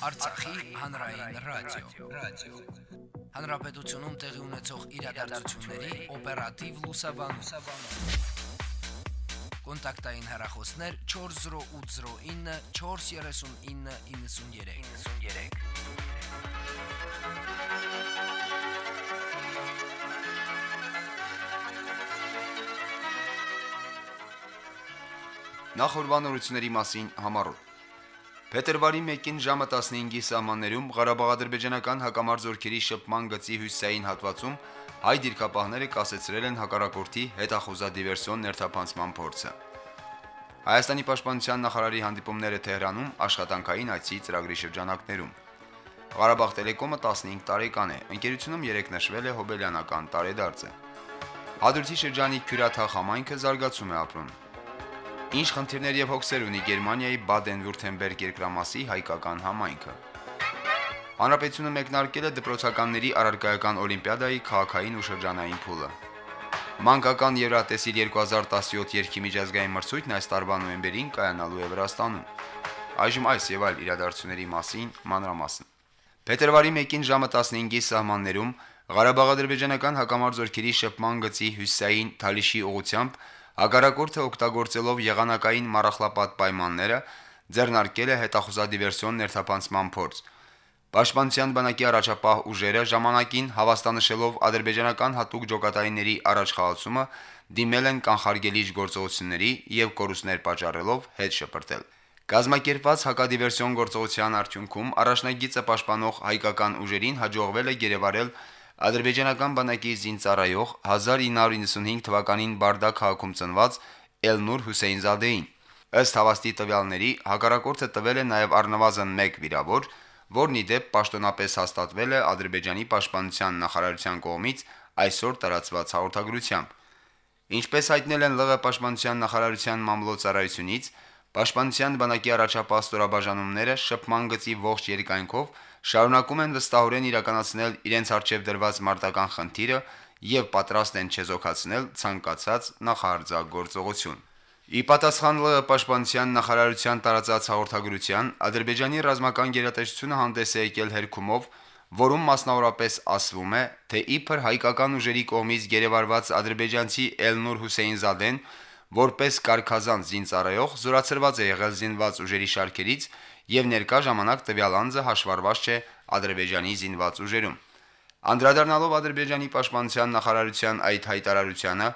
Արցախի հանրային ռադիո, ռադիո։ Հանրապետությունում տեղի ունեցող իրադարձությունների օպերատիվ լուսաբանում։ Կոնտակտային հեռախոսներ 40809 43993։ 93 Նախորbanությունների մասին համառոտ։ Փետրվարի 1-ին ժամը 15-ի սահմաններում Ղարաբաղ-ադրբեջանական հակամարձօրքերի շփման գծի հյուսիսային հատվածում հայ դիրքապահները կասեցրել են հակառակորդի հետախուզադիվերսիոն ներթափանցման փորձը։ Հայաստանի պաշտպանության նախարարի հանդիպումները Թեհրանում աշխատանքային այցի ծրագրի շրջանակներում։ Ղարաբաղ տելեկոմը 15 տարեկան է։ Ընկերությունում 3 նշվել է հոբելյանական տարեդարձը։ Հադրութի շրջանի Քյուրաթախ համայնքը զարգացում է ապրում։ Ինչ խնդիրներ եւ հոգսեր ունի Գերմանիայի Բադեն-Վուրթեմբերգ երկրամասի հայկական համայնքը։ Հանրապետությունը մեկնարկել է դպրոցականների առարկայական օլիմպիադայի քաղաքային ու շրջանային փուլը։ Մանկական Եվրատեսիլ 2017 երկի միջազգային մրցույթն այս տարվա նոյեմբերին կայանալու է Վրաստանում։ Այժմ այս եւ այլ իրադարձությունների մասին մանրամասն։ Փետրվարի 1-ին ժամը 15-ի սահմաններում Ղարաբաղ-ադրբեջանական հակամարձօրքերի շփման գծի հյուսիսային Թալիշի ուղությամբ Հակառակորդը օգտագործելով եղանակային մառախլապատ պայմանները ձեռնարկել է հետախուզադիվերսիոն ներթափանցման փորձ։ Պաշտպանության բանակի առաջապահ ուժերը ժամանակին հավաստանշելով ադրբեջանական հատուկ ջոկատայինների առաջխաղացումը դիմել են կանխարգելիչ գործողությունների եւ կորուստներ պատճառելով հետ շպրտել։ Գազམ་ակերպված հակադիվերսիոն գործողության արդյունքում առաջնագիծը պաշտպանող հայկական ուժերին հաջողվել է գերեվարել ադրբեջանական բանակի զինծառայող 1995 թվականին Բարդա քաղաքում ծնված Էլնուր Հուսեյնզադեին։ Ըստ հավաստի տվյալների հակառակորդը տվել է նաև առնվազն 1 վիրավոր, որն ի դեպ պաշտոնապես հաստատվել է Ադրբեջանի պաշտպանության նախարարության կողմից այսօր տարածված հաղորդագրությամբ։ Ինչպես հայտնել են ԼՂ պաշտպանության նախարարության մամլոյցարայությունից, Պաշտպանության բանակի առաջապահ ստորաբաժանումները շփման գծի ողջ երկայնքով շարունակում են վստահորեն իրականացնել իրենց արժև դրված մարտական խնդիրը եւ պատրաստ են չեզոքացնել ցանկացած նախահարձակ Ի պատասխան ԼՂ պաշտպանության նախարարության տարածած հաղորդագրության Ադրբեջանի ռազմական գերատեսչությունը հանդես է եկել հերքումով, որում մասնավորապես ասվում է, թե իբր հայկական ուժերի կողմից գերեվարված ադրբեջանցի Էլնուր Հուսեյնզադեն որպես կարկազան զինծառայող զորացրված է եղել զինված ուժերի շարքերից եւ ներկա ժամանակ տվյալ անձը հաշվառված չէ Ադրբեջանի զինված ուժերում։ Անդրադառնալով Ադրբեջանի պաշտպանության նախարարության այդ հայտարարությանը,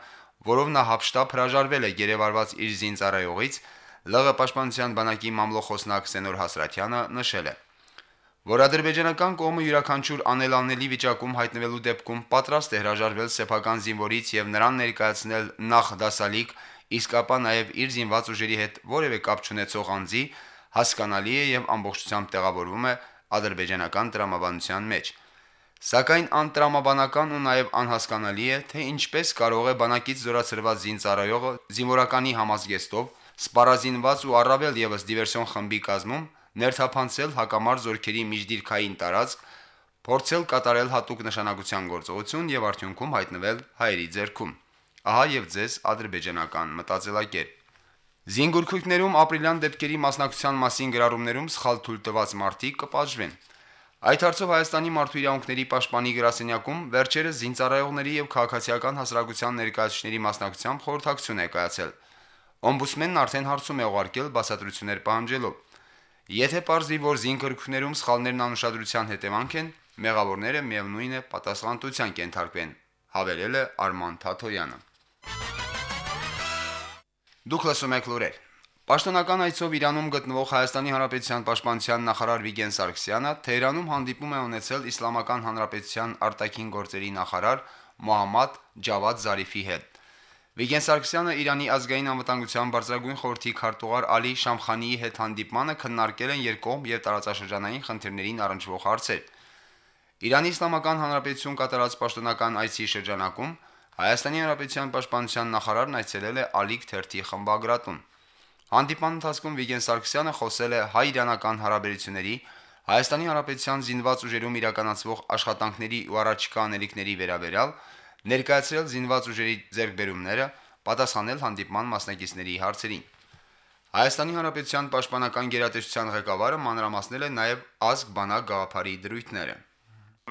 որով նա հապշտապ հրաժարվել է գերեվարված իր զինծառայողից, ԼՂ պաշտպանության բանակի մամլոխոսնակ Սենոր Հասրատյանը նշել է, որ ադրբեջանական կողմը յուրաքանչյուր անելանելի վիճակում հայտնվելու դեպքում պատրաստ է հրաժարվել սեփական զինվորից եւ նրան ներկայացնել նախ դասալիկ, իսկ ապա նաեւ իր զինված ուժերի հետ որևէ կապ չունեցող անձի հասկանալի է եւ ամբողջությամբ տեղավորվում է ադրբեջանական տրամաբանության մեջ։ Սակայն անտրամաբանական ու նաև անհասկանալի է, թե ինչպես կարող է բանակից զորացրված զինծառայողը զինվորականի համազգեստով սպառազինված ու առավել եւս դիվերսիոն խմբի կազմում ներթափանցել հակամարտ զորքերի միջդիրքային տարածք, փորձել կատարել հատուկ նշանակության գործողություն եւ արդյունքում հայտնվել հայերի ձեռքում։ Ահա եւ ձեզ ադրբեջանական մտածելակերպ։ Զինգուրքույկներում ապրիլյան դեպքերի մասնակցության մասին գրառումներում սխալ թույլ տված մարդիկ կպաշվեն։ Այդ հարցով Հայաստանի մարդու իրավունքների պաշտպանի գրասենյակում վերջերս զինծառայողների եւ քաղաքացիական հասարակության ներկայացուցիչների մասնակցությամբ խորհրդակցություն է կայացել։ Օմբուդսմենն արդեն հարցում է ուղարկել բացատրություններ պահանջելով։ Եթե ողջի որ զինգուրքներում սխալներն անուշադրության հետևանք են, մեղավորները միևնույն է պատասխանատվության կենթարկվեն, հավելել է Արման Թաթոյանը։ Դուք լսում եք լուրեր։ Պաշտոնական այցով Իրանում գտնվող Հայաստանի Հանրապետության պաշտպանության նախարար Վիգեն Սարգսյանը Թեհրանում հանդիպում է ունեցել Իսլամական Հանրապետության արտաքին գործերի նախարար Մոհամմադ Ջավադ Զարիֆի հետ։ Վիգեն Սարգսյանը Իրանի ազգային անվտանգության բարձրագույն խորհրդի քարտուղար Ալի Շամխանիի հետ հանդիպմանը քննարկել են երկկողմ եւ տարածաշրջանային խնդիրներին առնչվող հարցեր։ Իրանի Իսլամական Հանրապետություն կատարած պաշտոնական այցի շրջանակում Հայաստանի Հանրապետության պաշտպանության նախարարն այցելել է Ալիք թերթի խմբագրատուն։ Հանդիպան ընթացքում Վիգեն Սարգսյանը խոսել է հայ-իրանական հարաբերությունների, Հայաստանի Հանրապետության զինված ուժերում իրականացվող աշխատանքների ու առաջիկա անելիքների վերաբերյալ, ներկայացրել զինված ուժերի ձեռքբերումները, պատասխանել հանդիպման մասնակիցների հարցերին։ Հայաստանի Հանրապետության պաշտպանական գերատեսչության ղեկավարը մանրամասնել է նաև ազգ բանակ գաղափարի դրույթները։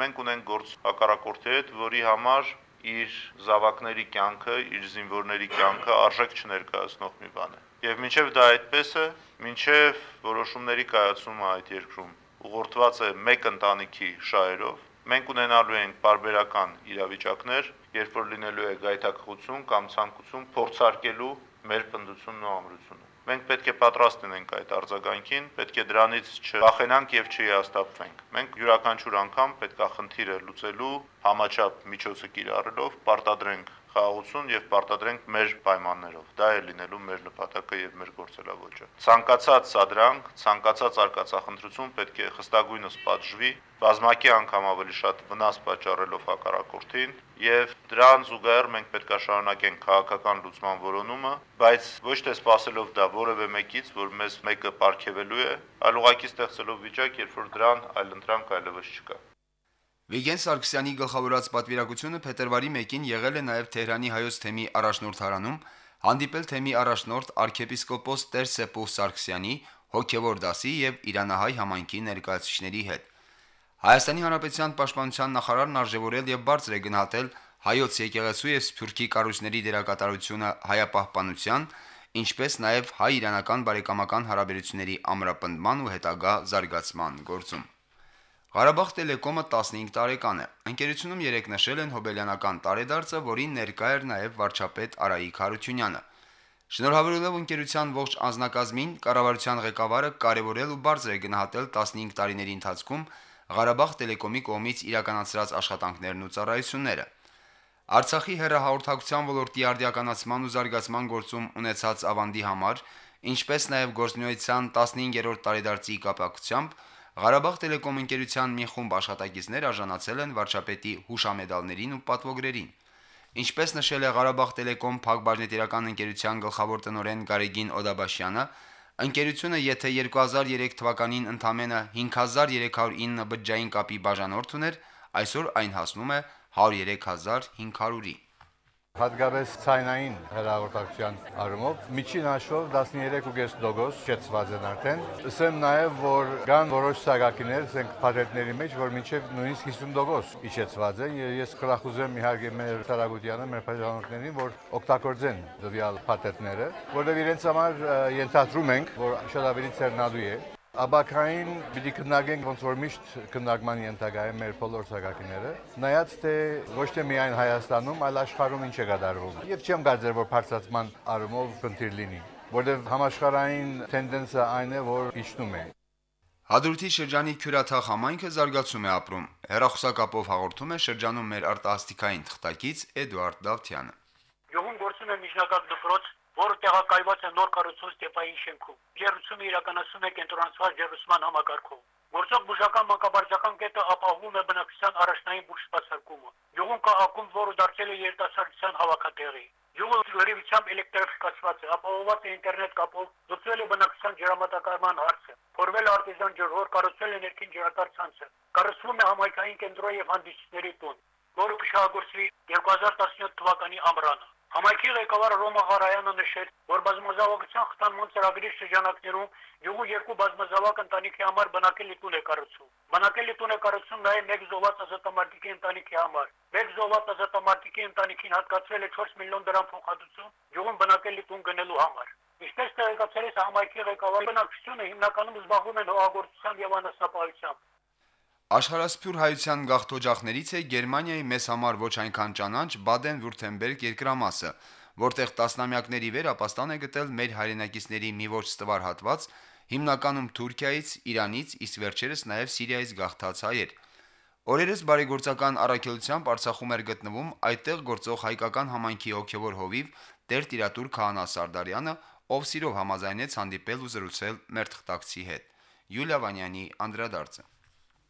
Մենք ունենք գործ հակառակորդի հետ, որի համար իր զավակների կյանքը, իր զինվորների կյանքը արժեք չներկայացնող մի բան է։ Եվ մինչև դա այդպես է, մինչև որոշումների կայացումը այդ երկրում ուղղորդված է մեկ ընտանիքի շահերով, մենք ունենալու ենք բարբերական իրավիճակներ, երբ որ լինելու է գայթակղություն կամ ցանկություն փորձարկելու մեր պնդությունն ու ամրությունը։ Մենք պետք է պատրաստ լինենք այդ արձագանքին, պետք է դրանից չվախենանք եւ չհիասթափվենք։ Մենք յուրաքանչյուր անգամ պետք է խնդիրը լուծելու համաչափ միջոցը կիրառելով պարտադրենք խաղաղություն եւ պարտադրենք մեր պայմաններով։ Դա է լինելու մեր նպատակը եւ մեր գործելավոճը։ Ցանկացած սադրանք, ցանկացած արկածախնդրություն պետք է խստագույնս պատժվի, բազմակի անգամ ավելի շատ վնաս պատճառելով հակառակորդին եւ դրան զուգահեռ մենք պետք է շարունակենք քաղաքական լուծման որոնումը, բայց ոչ թե սпасելով դա որևէ մեկից, որ մեզ մեկը ապարգևելու է, այլ ուղղակի ստեղծելով վիճակ, երբ որ դրան այլընտրանք այլևս չկա։ այլ Վիգեն Սարգսյանի գլխավորած պատվիրակությունը փետրվարի 1-ին եղել է նաև Թեհրանի հայոց թեմի առաջնորդարանում, հանդիպել թեմի առաջնորդ arczepiskopos Տեր Սեպով Սարգսյանի հոգևոր դասի եւ Իրանահայ համայնքի ներկայացուցիչների հետ։ Հայաստանի Հանրապետության պաշտպանության նախարարն արժևորել եւ բարձր է գնահատել հայոց եկեղեցու եւ Սփյուռքի կառույցների դերակատարությունը հայապահպանության, ինչպես նաև հայ-իրանական բարեկամական հարաբերությունների ամրապնդման ու հետագա զարգացման գործում։ Ղարաբաղ Տելեկոմը 15 տարեկան է։ Ընկերությունում երեք նշել են հոբելյանական տարեդարձը, որին ներկա էր նաև վարչապետ Արայիկ Հարությունյանը։ Շնորհավորելով ընկերության ողջ անձնակազմին, կառավարության ղեկավարը կարևորել ու բարձր է գնահատել 15 տարիների ընթացքում Ղարաբաղ Տելեկոմի կողմից իրականացրած աշխատանքներն ու ծառայությունները։ Արցախի հերահաղորդակցության ոլորտի արդիականացման ու զարգացման գործում ունեցած ավանդի համար, ինչպես նաև գործնյութան 15-րդ տարեդարձի կապակցությամբ Ղարաբաղ Տելեկոմ ընկերության մի խումբ աշխատակիցներ արժանացել են վարչապետի հուշամեդալներին ու պատվոգրերին։ Ինչպես նշել է Ղարաբաղ Տելեկոմ Փակbaşնետիրական ընկերության գլխավոր տնօրեն Գարեգին Օդաբաշյանը, ընկերությունը եթե 2003 թվականին ընդամենը 5309 բջջային կապի բաժանորդ ուներ, այսօր այն հասնում է 103500-ի հատկապես ցայնային հեռահաղորդակցության առումով միջին հաշվով 13.5% շեցված են արդեն։ Ասեմ նաև, որ կան որոշ սարակիներ, ասենք փաթեթների մեջ, որ մինչև նույնիսկ 50% իջեցված են։ Ես խրախուսեմ իհարկե մեր Սարագուտյանը, մեր փայլանոցներին, որ օգտագործեն դվյալ փաթեթները, որովհետև իրենց համար ենթադրում ենք, որ շատ ավելի ցերնալու է Աբակային պիտի քննարկենք ոնց որ միշտ քննարկման ենթակա է մեր բոլոր ցակակիները։ Նայած թե ոչ թե միայն Հայաստանում, այլ աշխարհում ինչ է կատարվում։ Եվ չեմ կարծեր որ բարձրացման առումով խնդիր լինի, որովհետև համաշխարհային տենդենսը այն է, որ իջնում է։ Հադրութի շրջանի Քյուրաթախ համայնքը զարգացում է ապրում։ Հերախոսակապով հաղորդում է շրջանում մեր արտասթիկային թղթակից Էդուարդ Դավթյանը։ Գյուղում գործում է միջնակարգ դպրոց, որը տեղակայված է նոր կառուցված Ստեփային շենքում։ Ջերուսումը իրականացում է կենտրոնացված ջերուսման համակարգով։ Գործող բուժական մանկաբարձական կետը ապահովում է բնակչության առաջնային բուժսպասարկումը։ Յուղում կա ակումբ, որը դարձել է երիտասարդության հավաքատեղի։ Յուղը լրիվությամբ էլեկտրաֆիկացված է, ապահովված է ինտերնետ կապով, լուծվել է բնակչության ջրամատակարարման հարցը, փորվել է արտեզյան ջրհոր, կառուցվել է ներքին ջրատար ցանցը, կառուցվում է համայնքային կենտրոն եւ հանդիսների տուն, որը կշահագործվի 2017 թվականի ամռանը։ Համայնքի ղեկավար Ռոմա Ղարայանը նշել, որ բազմազավակության խթանման ծրագրի շրջանակներում յուղու երկու բազմազավակ ընտանիքի համար բնակելի տուն է կառուցում։ Բնակելի տուն է կառուցում նաև մեկ զոհված ազատամարտիկի ընտանիքի համար։ Մեկ զոհված ազատամարտիկի ընտանիքին հատկացվել է 4 միլիոն դրամ փոխհատուցում յուղում բնակելի տուն գնելու համար։ Ինչպես տեղեկացրել է համայնքի ղեկավար, բնակչությունը հիմնականում զբաղվում են հողագործությամբ եւ անասնապահությամբ։ Աշխարհասփյուր հայության գաղթօջախներից է Գերմանիայի մեզ համար ոչ այնքան ճանաչ Բադեն-Վուրթեմբերգ երկրամասը, որտեղ տասնամյակների վեր ապաստան է գտել մեր հայրենակիցների մի ոչ ստվար հատված, հիմնականում Թուրքիայից, Իրանից, իսկ վերջերս նաև Սիրիայից գաղթած հայեր։ Օրերս բարեգործական առաքելությամբ Արցախում էր գտնվում այդտեղ գործող հայկական համայնքի հոգևոր հովիվ Տեր Տիրատուր Քահանա Սարդարյանը, ով սիրով համաձայնեց հանդիպել ու զրուցել մեր թղթակցի հետ։ Յուլիա Վանյանի անդրադարձը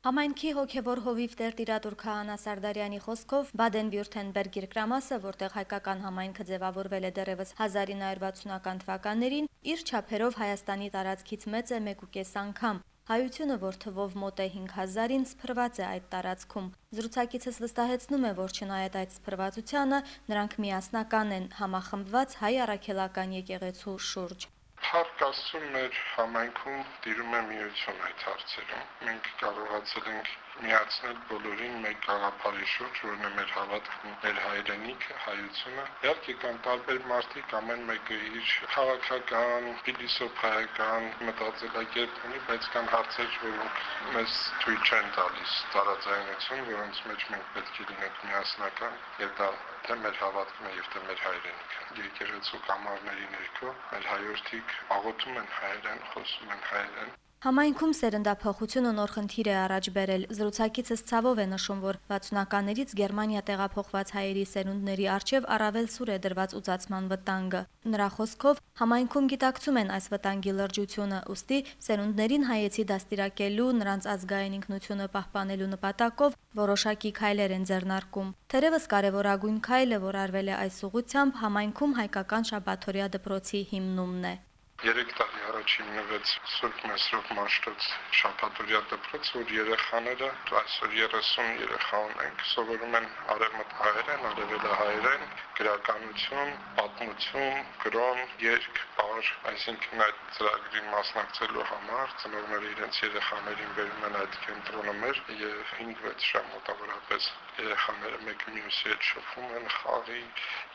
Համայնքի հոգևոր հովիվ Տեր Տիրատուր Քահանա Սարդարյանի խոսքով Բադեն-Վյուրթենբերգ երկրամասը, որտեղ հայկական համայնքը ձևավորվել է դեռևս 1960-ական թվականներին, իր չափերով Հայաստանի տարածքից մեծ է 1.5 անգամ։ Հայությունը, որ թվով մոտ է 5000-ին, սփռված է այդ տարածքում։ Զրուցակիցս վստահեցնում է, որ չնայած այդ սփռվածությանը, նրանք միասնական են համախմբված հայ առաքելական եկեղեցու շուրջ։ Փառք Աստծո մեր համայնքում տիրում է միություն այդ հարցերում։ Մենք կարողացել ենք միացնել բոլորին մեկ գաղափարի շուրջ, որն է մեր հավատքն, մեր հայրենիքը, հայությունը։ Իհարկե կան տարբեր մարդիկ, ամեն մեկը իր քաղաքական, փիլիսոփայական մտածելակերպ ունի, բայց կան հարցեր, որոնք մեզ թույլ չեն տալիս տարաձայնություն, որոնց մեջ մենք պետք է լինենք միասնական, եւ դա թե մեր հավատքն է եւ թե մեր հայրենիքը։ Եկեղեցու կամարների ներքո մեր հայրենիք աղոթում են հայերեն, խոսում են հայերեն Համայնքում սերնդափոխությունը նոր խնդիր է առաջ բերել։ Զրուցակիցս ցավով է նշում, որ 60-ականներից Գերմանիա տեղափոխված հայերի սերունդների արչև առավել սուր է դրված ուծացման վտանգը։ Նրա խոսքով համայնքում գիտակցում են այս վտանգի լրջությունը, ուստի սերունդներին հայեցի դաստիարակելու, նրանց ազգային ինքնությունը պահպանելու նպատակով որոշակի քայլեր են ձեռնարկում։ Թերևս կարևորագույն քայլը, որ արվել է այս ուղությամբ, համայնքում հայկական շաբաթօրյա դպրոցի հիմնումն է։ 3 տարի առաջ հիմնվեց Սուրբ Մեսրոպ Մաշտոց շաբաթօրյա դպրոց, որ երեխաները այսօր 30 երեխա ունենք, սովորում են արևմտահայերեն, արևելահայերեն, գրականություն, պատմություն, գրոն, երգ, բար, այսինքն այդ ծրագրին մասնակցելու համար ծնողները իրենց երեխաներին բերում են այդ կենտրոնը մեր եւ 5-6 ժամ մոտավորապես երեխաները մեկը մյուսի հետ շփվում են խաղի,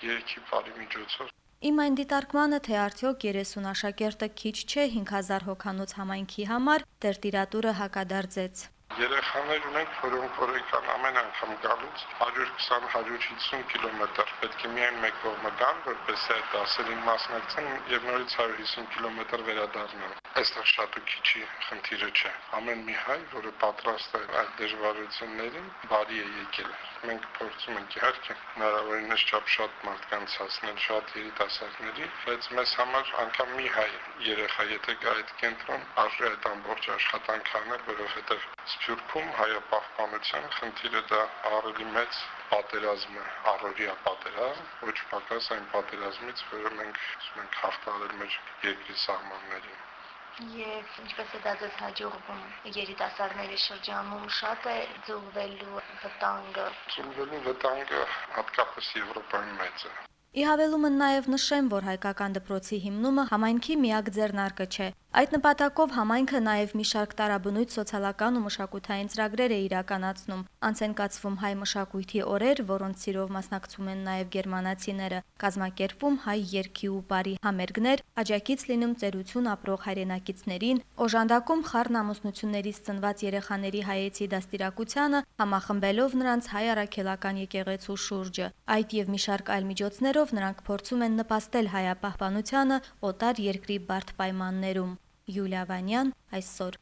երգի բարի միջոցով Իմ այն դիտարկմանը, թե արդյոք 30 աշակերտը քիչ չէ 5000 հոգանոց համայնքի համար, դեր տիրատուրը հակադարձեց։ Երեխաներ ունենք, որոնք օրեկան ամեն անգամ գալուց 120-150 կիլոմետր պետք է միայն մեկ կողմը գան, որպեսզի այդ դասերին մասնակցեն եւ նորից 150 կիլոմետր վերադառնան։ Այստեղ շատ ու քիչի խնդիրը չէ։ Ամեն մի հայ, որը պատրաստ է այդ դժվարություններին, բարի է եկել։ Մենք փորձում ենք իհարկե հնարավորինս չափ շատ մարդկանց հասնել, շատ երիտասարդների, բայց մեզ համար անգամ մի հայ երեխա, եթե գա այդ կենտրոն, արժի այդ ամբողջ աշխատանքը անել, որովհետեւ Սփյուռքում հայապահպանության խնդիրը դա ավելի մեծ պատերազմ է, առօրյա պատերազմ, ոչ պակաս այն պատերազմից, որը մենք ուզում ենք հաղթահարել մեր երկրի սահմաններին։ Եվ ինչպես է դա ձեզ հաջողվում երիտասարդների շրջանում շատ է ձուլվելու վտանգը։ Ձուլվելու վտանգը հատկապես Եվրոպայում մեծ է։ Ի հավելումը նաև նշեմ, որ հայկական դպրոցի հիմնումը համայնքի միակ ձեռնարկը չէ։ Այդ նպատակով համայնքը նաև մի շարք տարաբնույթ սոցիալական ու մշակութային ծրագրեր է իրականացնում։ Անց են կացվում հայ մշակույթի օրեր, որոնց սիրով մասնակցում են նաև գերմանացիները, կազմակերպվում հայ երկի ու բարի համերգներ, աջակից լինում ծերություն ապրող հայրենակիցներին, օժանդակում խառն ամուսնություններից ծնված երեխաների հայեցի դաստիարակությանը, համախմբելով նրանց հայ առաքելական եկեղեցու շուրջը։ Այդ եւ մի շարք այլ միջոցներով նրանք փորձում են նպաստել հայապահպանությանը օտար երկրի բարդ պայմաններում։ Յուլիա Վանյան այսօր։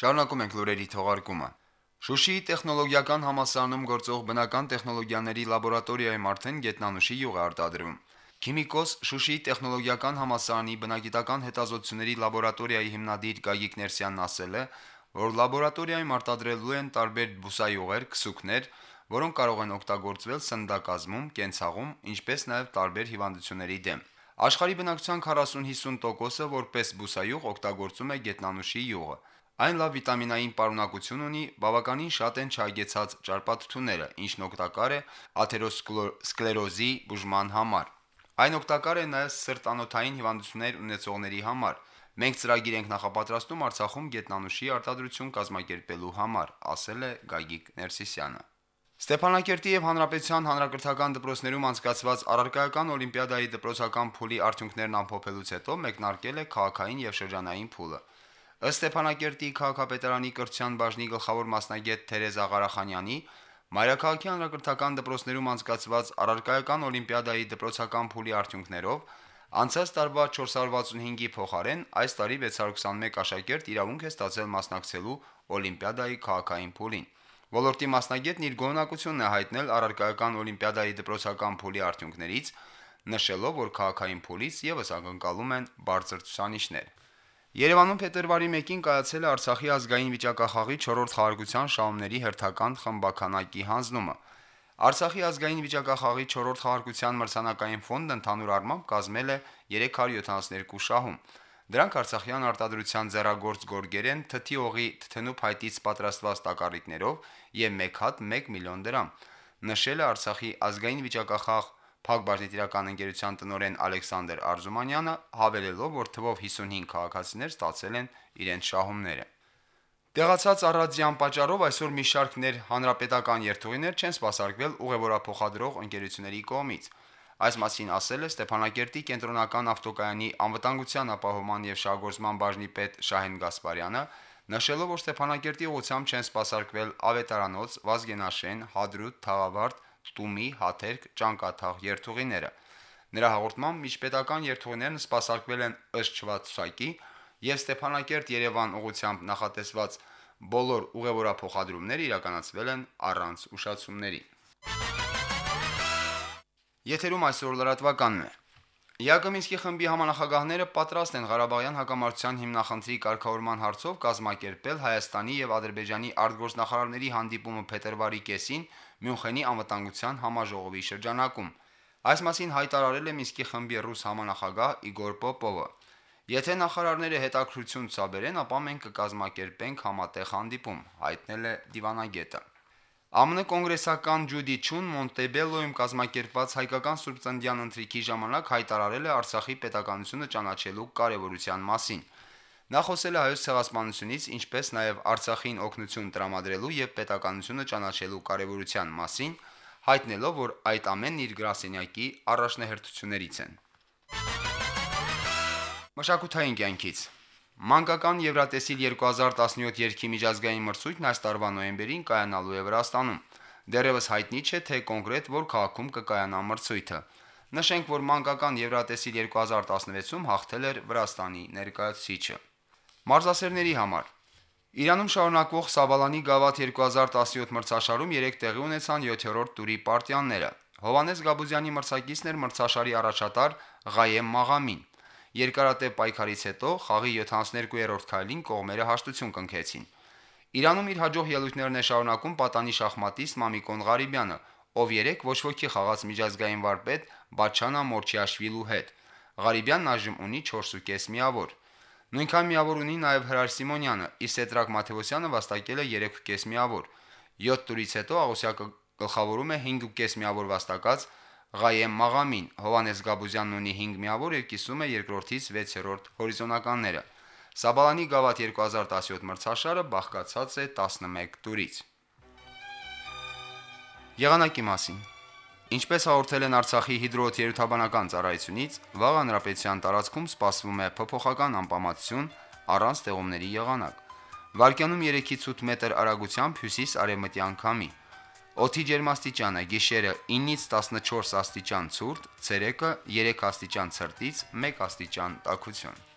Շարունակում ենք լուրերի թողարկումը։ Շուշիի տեխնոլոգիական համալսարանում գործող բնական տեխնոլոգիաների լաբորատորիայում արդեն գետնանուշի յուղ է արտադրվում։ Քիմիկոս Շուշիի տեխնոլոգիական համալսարանի բնագիտական հետազոտությունների լաբորատորիայի հիմնադիր Գագիկ Ներսյանն ասել է, որ լաբորատորիայում արտադրելու են տարբեր բուսայուղեր, քսուկներ, որոնք կարող են օգտագործվել սննդակազմում, կենցաղում, ինչպես նաև տարբեր հիվանդությունների դեմ։ Աշխարհի բնակչության 40-50%-ը որպես բուսայուղ օգտագործում է գետնանուշի յուղը։ Այն լավ վիտամինային պարունակություն ունի, բավականին շատ են չագեցած ճարպաթթուները, ինչն օգտակար է աթերոսկլերոզի բուժման համար։ Այն օգտակար է նաև սրտանոթային հիվանդություններ ունեցողների համար։ Մենք ծրագիր ենք նախապատրաստում Արցախում գետնանուշի արտադրություն կազմակերպելու համար, ասել է Գագիկ Ներսիսյանը։ Ստեփանակերտի եւ Հանրապետության հանրակրթական դպրոցներում անցկացված առարկայական օլիմպիադայի դպրոցական փուլի արդյունքներն ամփոփելուց հետո մեկնարկել է քաղաքային եւ շրջանային փուլը։ Ըստ Ստեփանակերտի քաղաքապետարանի կրթության բաժնի գլխավոր մասնագետ Թերեզ Աղարախանյանի, Մայրաքաղաքի հանրակրթական դպրոցներում անցկացված առարկայական օլիմպիադայի դպրոցական փուլի արդյունքներով անցած տարվա 465-ի փոխարեն այս տարի 621 աշակերտ իրավունք է ստացել մասնակցելու օլիմպիադայի քաղաքային փուլին։ Ոլորտի մասնագետն իր գոհնակությունն է հայտնել առարկայական օլիմպիադայի դպրոցական փուլի արդյունքներից, նշելով, որ քաղաքային փուլից եւս ակնկալում են բարձր ցուցանիշներ։ Երևանում փետրվարի 1-ին կայացել է Արցախի ազգային վիճակախաղի 4-րդ խաղարկության շահումների հերթական խմբականակի հանձնումը։ Արցախի ազգային վիճակախաղի 4-րդ խաղարկության մրցանակային ֆոնդը ընդհանուր առմամբ կազմել է 372 շահում։ Դրանք Արցախյան արտադրության ձեռագործ գորգեր են թթի օղի թթնու փայտից պատրաստված տակառիկներով եւ 1 հատ 1 միլիոն դրամ։ Նշել է Արցախի ազգային վիճակախաղ Փակ բաժնետիրական ընկերության տնօրեն Ալեքսանդր Արզումանյանը հավելելով, որ թվով 55 քաղաքացիներ ստացել են իրենց շահումները։ Տեղացած առածյան պատճառով այսօր մի շարք ներ հանրապետական երթուղիներ չեն սպասարկվել ուղևորափոխադրող ընկերությունների կողմից։ Այս մասին ասել է Ստեփանակերտի կենտրոնական ավտոկայանի անվտանգության ապահովման եւ շահգործման բաժնի պետ Շահեն Գասպարյանը, նշելով, որ Ստեփանակերտի ուղությամբ չեն սպասարկվել Ավետարանոց, Վազգենաշեն, Հադրուտ, Թաղավարտ, Տումի, Հաթերք, Ճանկաթաղ երթուղիները։ Նրա հաղորդմամբ միջպետական երթուղիներն սպասարկվել են ըստ չվացուցակի եւ Ստեփանակերտ-Երևան ուղությամբ նախատեսված բոլոր ուղևորափոխադրումները իրականացվել են առանց ուշացումների։ Եթերում այսօր լրատվականն է։ Յակոմինսկի խմբի համանախագահները պատրաստ են Ղարաբաղյան հակամարտության հիմնախնդրի կարգավորման հարցով կազմակերպել Հայաստանի եւ Ադրբեջանի արտգործնախարարների հանդիպումը փետրվարի կեսին Մյունխենի անվտանգության համաժողովի շրջանակում։ Այս մասին հայտարարել է Մինսկի խմբի ռուս համանախագահ Իգոր Պոպովը։ Եթե նախարարները հետաքրություն ցաբերեն, ապա մենք կկազմակերպենք համատեղ հանդիպում, հայտնել է Դիվանագետը։ ԱՄՆ կոնգրեսական Ջուդի Չուն Մոնտեբելոյում կազմակերպված հայկական Սուրբծնդյան ընթրիքի ժամանակ հայտարարել է Արցախի պետականությունը ճանաչելու կարևորության մասին։ Նա խոսել է հայոց ցեղասպանությունից, ինչպես նաև Արցախին օգնություն տրամադրելու եւ պետականությունը ճանաչելու կարևորության մասին, հայտնելով, որ այդ ամենն իր գրասենյակի առաջնահերթություններից են։ Մշակութային կյանքից Մանկական Եվրատեսիլ 2017 երկի միջազգային մրցույթն այս տարվա նոյեմբերին կայանալու է Վրաստանում։ Դեռևս հայտնի չէ, թե կոնկրետ որ քաղաքում կկայանա մրցույթը։ Նշենք, որ մանկական Եվրատեսիլ 2016-ում հաղթել էր Վրաստանի ներկայացուցիչը։ Մարզասերների համար. Իրանում շարունակվող Սավալանի գավաթ 2017 մրցաշարում 3 տեղի ունեցան 7-րդ տուրի պարտիաները։ Հովանես Գաբուզյանի մրցակիցներ մրցաշարի առաջատար Ղայեմ Մաղամին Երկարատե պայքարից հետո խաղի 72-րդ քայլին կողմերը հաշտություն կնքեցին։ Իրանում իր հաջող ելույթներն է շարունակում պատանի շախմատիստ Մամիկոն Ղարիբյանը, ով երեք ոչ ոքի խաղաց միջազգային վարպետ Բաչանա Մորչիաշվիլու հետ։ Ղարիբյանն այժմ ունի 4.5 միավոր։ Նույնքան միավոր ունի նաև Հրար Սիմոնյանը, իսկ Սետրակ Մաթեոսյանը վաստակել է 3.5 միավոր։ 7 տուրից հետո Աղոսյակը գլխավորում է 5.5 միավոր վաստակած Ղայեմ Մաղամին, Հովանես Գաբուզյանն ունի 5 միավոր եւ կիսում է երկրորդից 6-րդ հորիզոնականները։ Սաբալանի գավաթ 2017 մրցաշարը բաղկացած է 11 տուրից։ Եղանակի մասին. Ինչպես հաղորդել են Արցախի հիդրոթերապևտաբանական ծառայությունից, վաղ հանրապետության տարածքում սպասվում է փոփոխական անպամատություն առանց ձեղումների եղանակ։ Վարկյանում 3-ից 8 մետր արագությամբ հյուսիս-արևմտյան քամի։ Օդի ջերմաստիճանը՝ գիշերը 9-ից 14 աստիճան ցուրտ, ցերեկը 3 աստիճան ցրտից 1 աստիճան տաքություն։